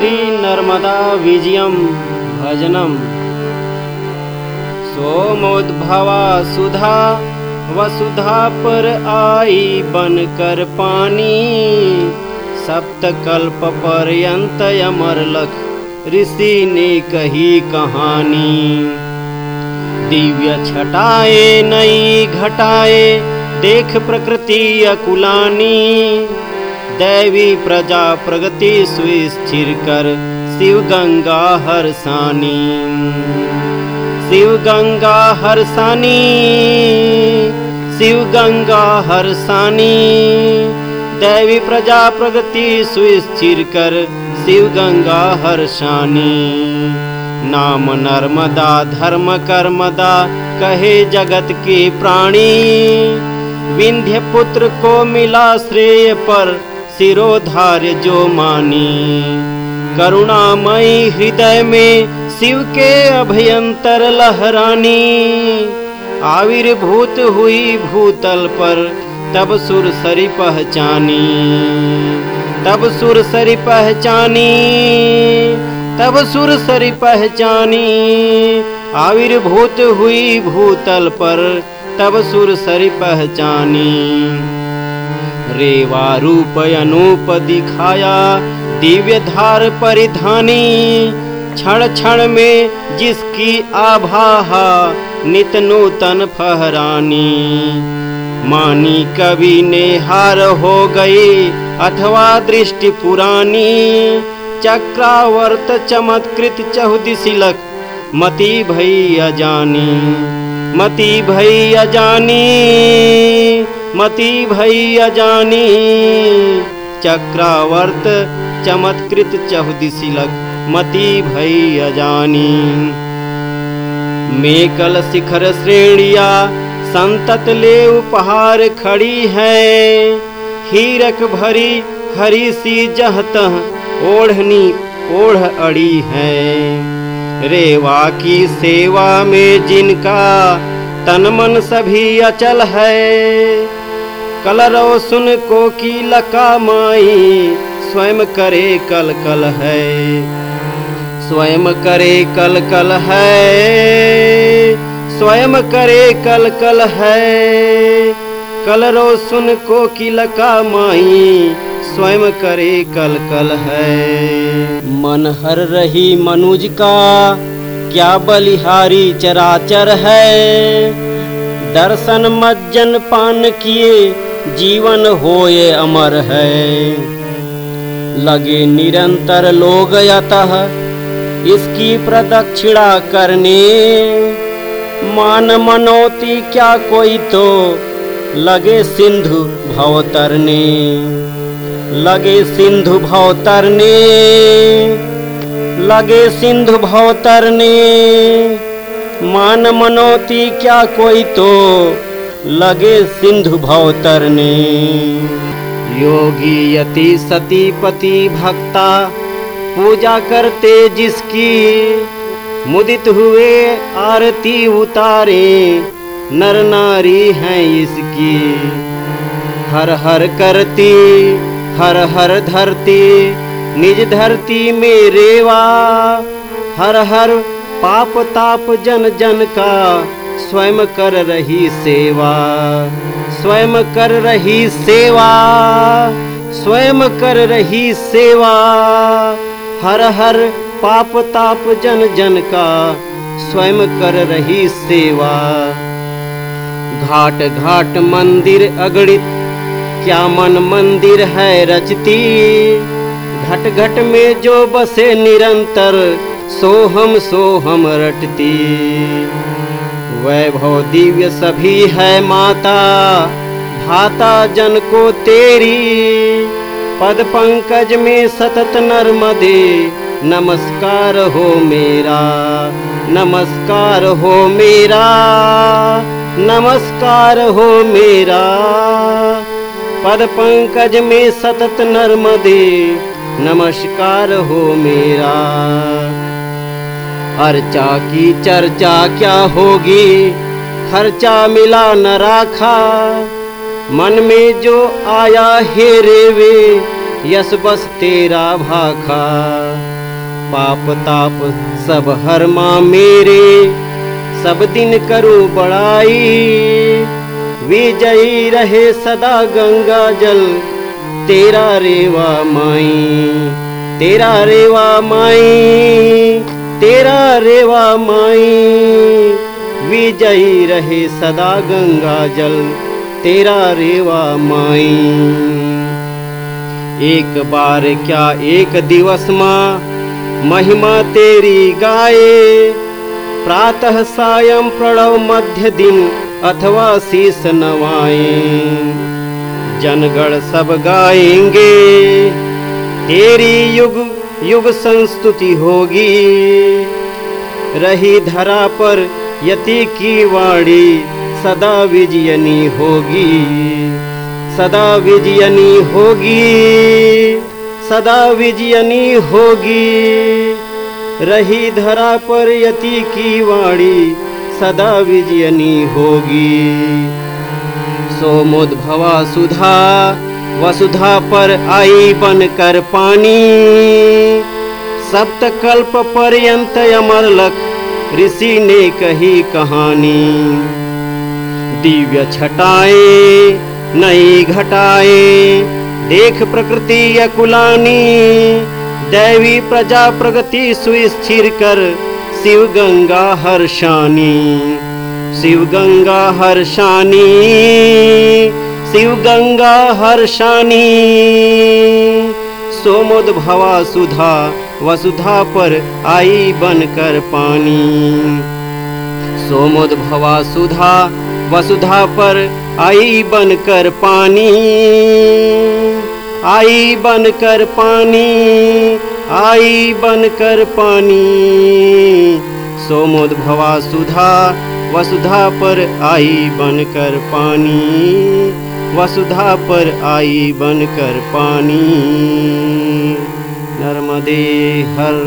श्रीनर्मदा विजयं भजनम्। सोमोद्भवा सुधा वसुधा पर आई बनकर पानी। सप्तकल्प पर्यंत अमर लख ऋषि ने कही कहानी। दिव्य छटाए नई घटाए देख प्रकृति अकुलानी दैवी प्रजा प्रगति सुस्थिर कर। शिव गंगा हरसानी शिव गंगा हरसानी शिव गंगा हरसानी दैवी प्रजा प्रगति सुस्थिर कर। शिव गंगा हर्षानी नाम नर्मदा धर्म कर्मदा कहे जगत के प्राणी। विंध्य पुत्र को मिला श्रेय पर सिरोधार्य जो मानी। करुणामयी हृदय में शिव के अभयंतर लहरानी। आविर्भूत हुई भूतल पर तब सुर सरी पहचानी। तब सुर सरी पहचानी। तब सुर सरी पहचानी। आविर्भूत हुई भूतल पर तब सुर सरी पहचानी। रेवा रूप अनूप दिखाया दिव्य धार परिधानी क्षण क्षण में जिसकी आभा नित नूतन फहरानी। मानी कवि ने हार हो गई, अथवा दृष्टि पुरानी। चक्रावर्त चमत्कृत चहुदिशिलक मती भई अजानी, मती भई अजानी। मती भई अजानी चक्रावर्त चमत्कृत चहुदिशिलक मती भई अजानी मेकल शिखर श्रेणिया, संतत ले उपहार खड़ी है। हीरक भरी हरी सी जहतह, ओढ़नी ओढ़ अड़ी है। रेवा की सेवा में जिनका तन मन सभी अचल है। कलरो सुन को की लका माई, स्वयं करे कल कल है। स्वयं करे कल कल है। स्वयं करे कल कल है। कलरो सुन को की लका माई, स्वयं करे कल कल है। मन हर रही मनुज का, क्या बलिहारी चराचर है। दर्शन मज्जन पान किए जीवन होए अमर है। लगे निरंतर लोग यतः इसकी प्रदक्षिणा करने। मान मनोती क्या कोई तो लगे सिंधु भव तरने। लगे सिंधु भव तरने। लगे सिंधु भव तरने। मान मनोती क्या कोई तो लगे सिंधु भव तरने योगी यति सती पति भक्ता, पूजा करते जिसकी मुदित हुए आरती उतारे, नर नारी हैं इसकी। हर हर करती, हर हर धरती, निज धरती में रेवा। हर हर पाप ताप जन जन का स्वयं कर रही सेवा, स्वयं कर रही सेवा, स्वयं कर रही सेवा। हर हर पाप ताप जन जन का स्वयं कर रही सेवा। घाट घाट मंदिर अगणित, क्या मन मंदिर है रचती। घट घट में जो बसे निरंतर सोहम सोहम रटती। वैभव दिव्य सभी है माता, भाता जन को तेरी। पद पंकज में सतत नर्मदे, नमस्कार हो मेरा, नमस्कार हो मेरा, नमस्कार हो मेरा। पद पंकज में सतत नर्मदे, नमस्कार हो मेरा। अर्चा की चर्चा क्या होगी? खर्चा मिला न राखा। मन में जो आया हे रेवे यस बस तेरा भाखा। पाप ताप सब हर माँ मेरे, सब दिन करो बड़ाई। विजयी रहे सदा गंगा जल, तेरा रेवा माई, तेरा रेवा माई। तेरा रेवा माई, विजयी रहे सदा गंगा जल, तेरा रेवा माई। एक बार क्या एक दिवस माँ, महिमा तेरी गाए। प्रातः सायं प्रणव मध्य दिन, अथवा शीस नवाए। जनगण सब गाएँगे, तेरी युग युग संस्तुति होगी। रही धरा पर यति की वाणी सदा विजयनी होगी। सदा विजयनी होगी। सदा विजयनी होगी। रही धरा पर यति की वाणी सदा विजयनी होगी। सोमोद्भवा सुधा वसुधा पर आई बनकर पानी। सप्त कल्प पर्यंत अमरलख ऋषि ने कही कहानी। दिव्य छटाए, नई घटाए, देख प्रकृति अकुलानी। दैवी प्रजा प्रगति सुस्थिर कर, शिव गंगा हर्षानी। शिव गंगा हर्षानी। शिव गंगा हर्षानी। सोमोद भवा सुधा, वसुधा पर आई बनकर पानी। सोमोद भवा सुधा, वसुधा पर आई बनकर पानी। आई बनकर पानी, आई बनकर पानी। सोमोद भवा सुधा, वसुधा पर आई बनकर पानी। वसुधा पर आई बनकर पानी। नर्मदे हर